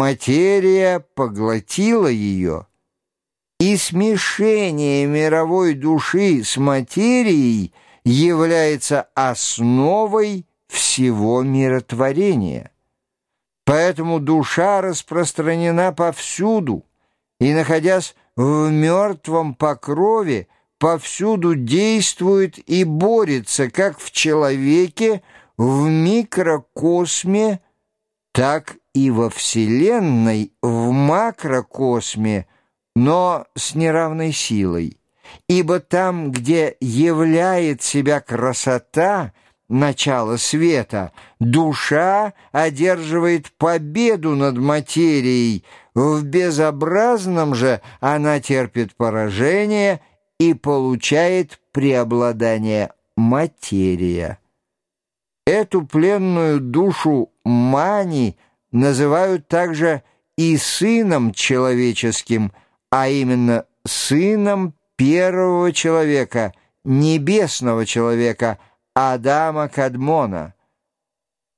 материя поглотила ее, и смешение мировой души с материей является основой всего миротворения. Поэтому душа распространена повсюду, и, находясь в мертвом покрове, повсюду действует и борется как в человеке, в микрокосме, так и во Вселенной, в макрокосме, но с неравной силой. Ибо там, где являет себя красота, начало света, душа одерживает победу над материей, в безобразном же она терпит поражение и получает преобладание материя. Эту пленную душу Мани называют также и сыном человеческим, а именно сыном первого человека, небесного человека, Адама Кадмона.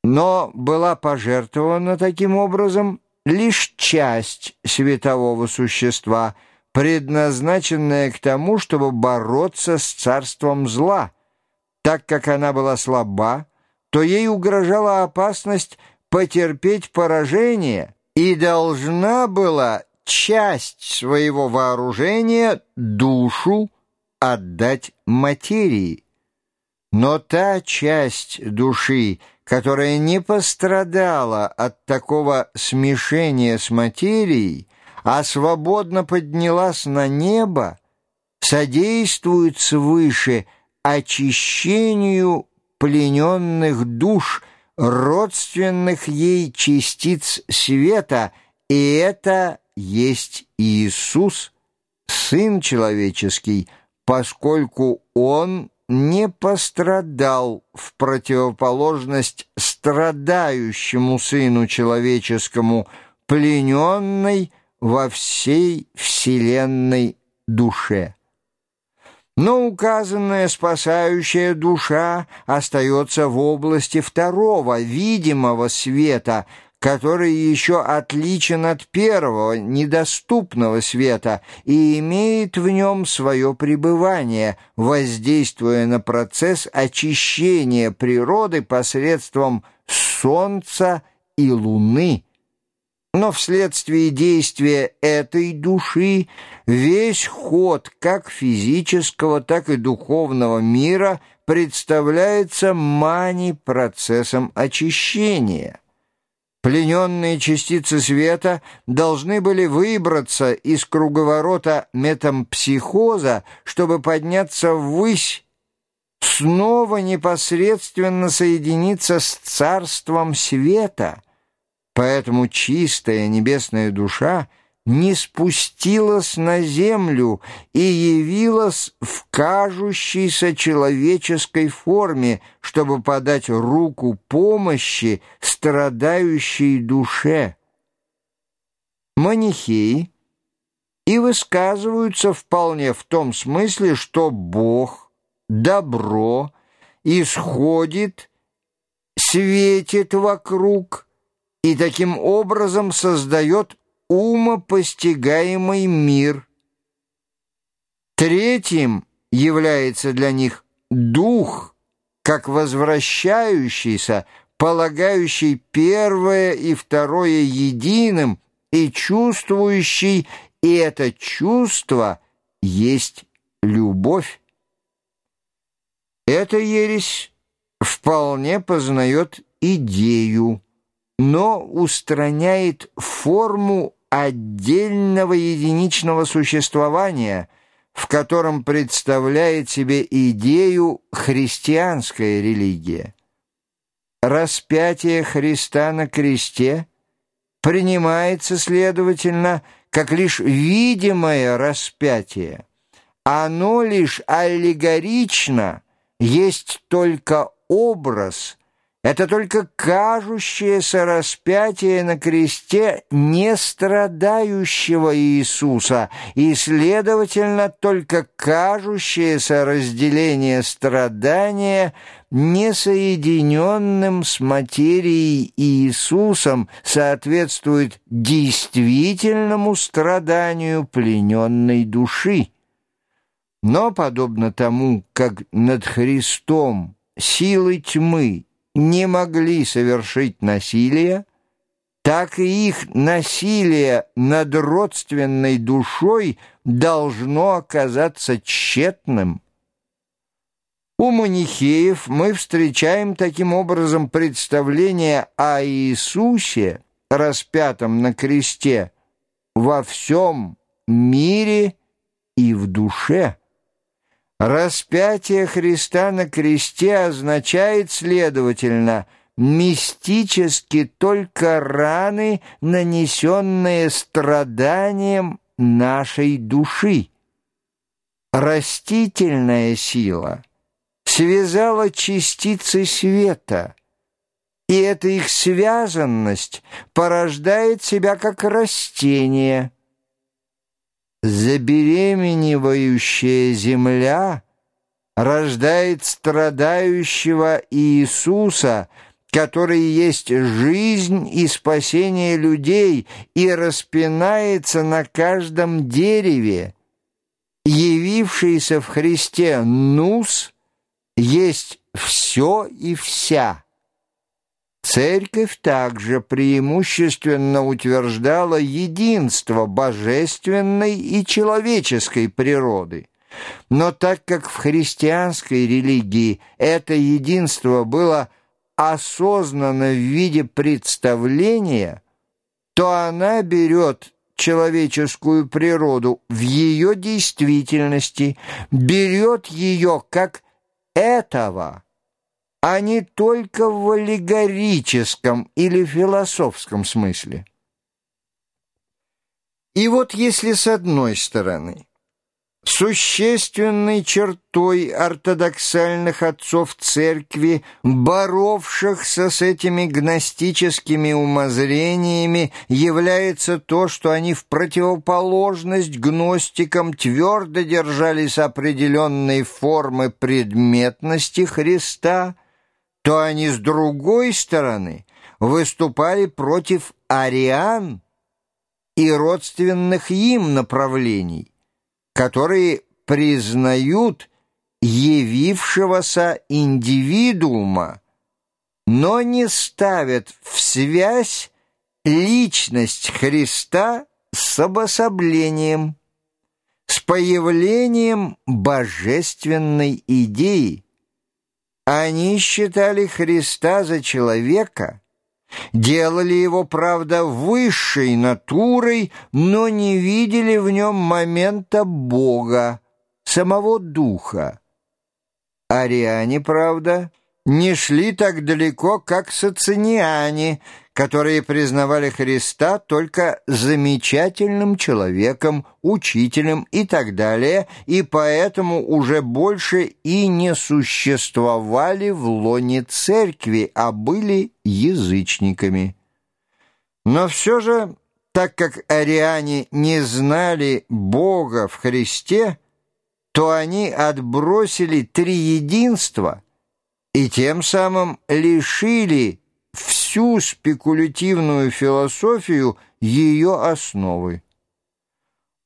Но была пожертвована таким образом лишь часть светового существа, предназначенная к тому, чтобы бороться с царством зла. Так как она была слаба, то ей угрожала опасность потерпеть поражение и должна была часть своего вооружения, душу, отдать материи. Но та часть души, которая не пострадала от такого смешения с материей, а свободно поднялась на небо, содействует свыше очищению плененных душ, родственных ей частиц света, и это есть Иисус, Сын Человеческий, поскольку Он не пострадал в противоположность страдающему Сыну Человеческому, плененной во всей вселенной душе. Но указанная спасающая душа остается в области второго, видимого света, который еще отличен от первого, недоступного света и имеет в нем свое пребывание, воздействуя на процесс очищения природы посредством солнца и луны. Но вследствие действия этой души весь ход как физического, так и духовного мира представляется мани процессом очищения. Плененные частицы света должны были выбраться из круговорота метампсихоза, чтобы подняться ввысь, снова непосредственно соединиться с царством света — Поэтому чистая небесная душа не спустилась на землю и явилась в кажущейся человеческой форме, чтобы подать руку помощи страдающей душе. Манихеи и высказываются вполне в том смысле, что Бог, добро, исходит, светит вокруг, и таким образом создает умопостигаемый мир. Третьим является для них дух, как возвращающийся, полагающий первое и второе единым и чувствующий, и это чувство есть любовь. Эта ересь вполне познает идею, но устраняет форму отдельного единичного существования, в котором представляет себе идею христианская религия. Распятие Христа на кресте принимается, следовательно, как лишь видимое распятие. Оно лишь аллегорично, есть только образ – это только кажущееся распятие на кресте не страдающего Иисуса и, следовательно, только кажущееся разделение страдания несоединенным с материей Иисусом соответствует действительному страданию плененной души. Но, подобно тому, как над Христом силы тьмы не могли совершить насилие, так и их насилие над родственной душой должно оказаться тщетным. У манихеев мы встречаем таким образом представление о Иисусе, распятом на кресте, во всем мире и в душе. Распятие Христа на кресте означает, следовательно, мистически только раны, нанесенные страданием нашей души. Растительная сила связала частицы света, и эта их связанность порождает себя как растение – забеременевающая земля рождает страдающего Иисуса, который есть жизнь и спасение людей и распинается на каждом дереве. Явившийся в Христе Нус есть все и вся. Церковь также преимущественно утверждала единство божественной и человеческой природы. Но так как в христианской религии это единство было осознанно в виде представления, то она берет человеческую природу в ее действительности, берет ее как этого – а не только в аллегорическом или философском смысле. И вот если с одной стороны существенной чертой ортодоксальных отцов церкви, боровшихся с этими гностическими умозрениями, является то, что они в противоположность гностикам твердо держались определенной формы предметности Христа – то они с другой стороны выступали против ариан и родственных им направлений, которые признают явившегося индивидуума, но не ставят в связь личность Христа с обособлением, с появлением божественной идеи. Они считали Христа за человека, делали его, правда, высшей натурой, но не видели в нем момента Бога, самого Духа. Ариане, правда, не шли так далеко, как социниане, которые признавали Христа только замечательным человеком, учителем и так далее, и поэтому уже больше и не существовали в лоне церкви, а были язычниками. Но все же, так как ариане не знали Бога в Христе, то они отбросили три единства и тем самым лишили всю спекулятивную философию ее основы.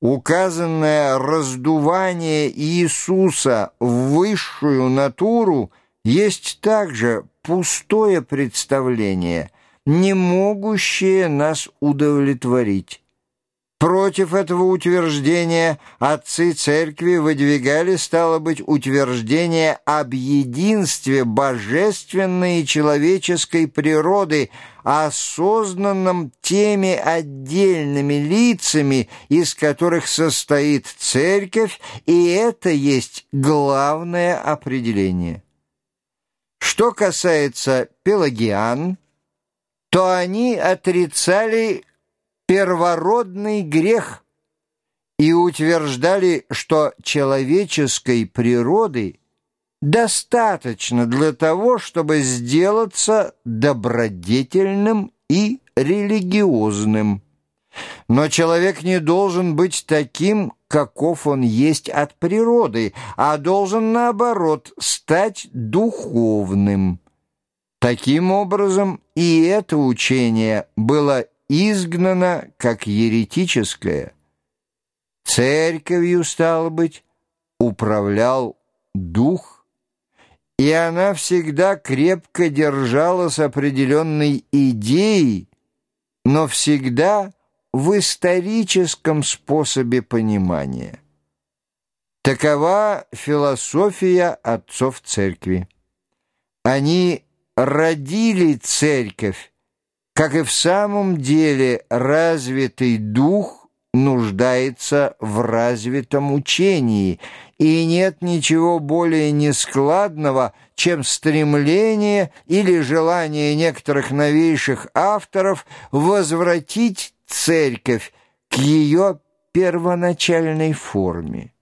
Указанное раздувание Иисуса в высшую натуру есть также пустое представление, не могущее нас удовлетворить. Против этого утверждения отцы церкви выдвигали, стало быть, утверждение об единстве божественной и человеческой природы, осознанном теми отдельными лицами, из которых состоит церковь, и это есть главное определение. Что касается пелагиан, то они отрицали первородный грех и утверждали, что человеческой природы достаточно для того, чтобы сделаться добродетельным и религиозным. Но человек не должен быть таким, каков он есть от природы, а должен, наоборот, стать духовным. Таким образом, и это учение было изгнано как еретическое. Церковью, стало быть, управлял дух, и она всегда крепко держалась определенной идеей, но всегда в историческом способе понимания. Такова философия отцов церкви. Они родили церковь, как и в самом деле развитый дух нуждается в развитом учении, и нет ничего более нескладного, чем стремление или желание некоторых новейших авторов возвратить церковь к ее первоначальной форме.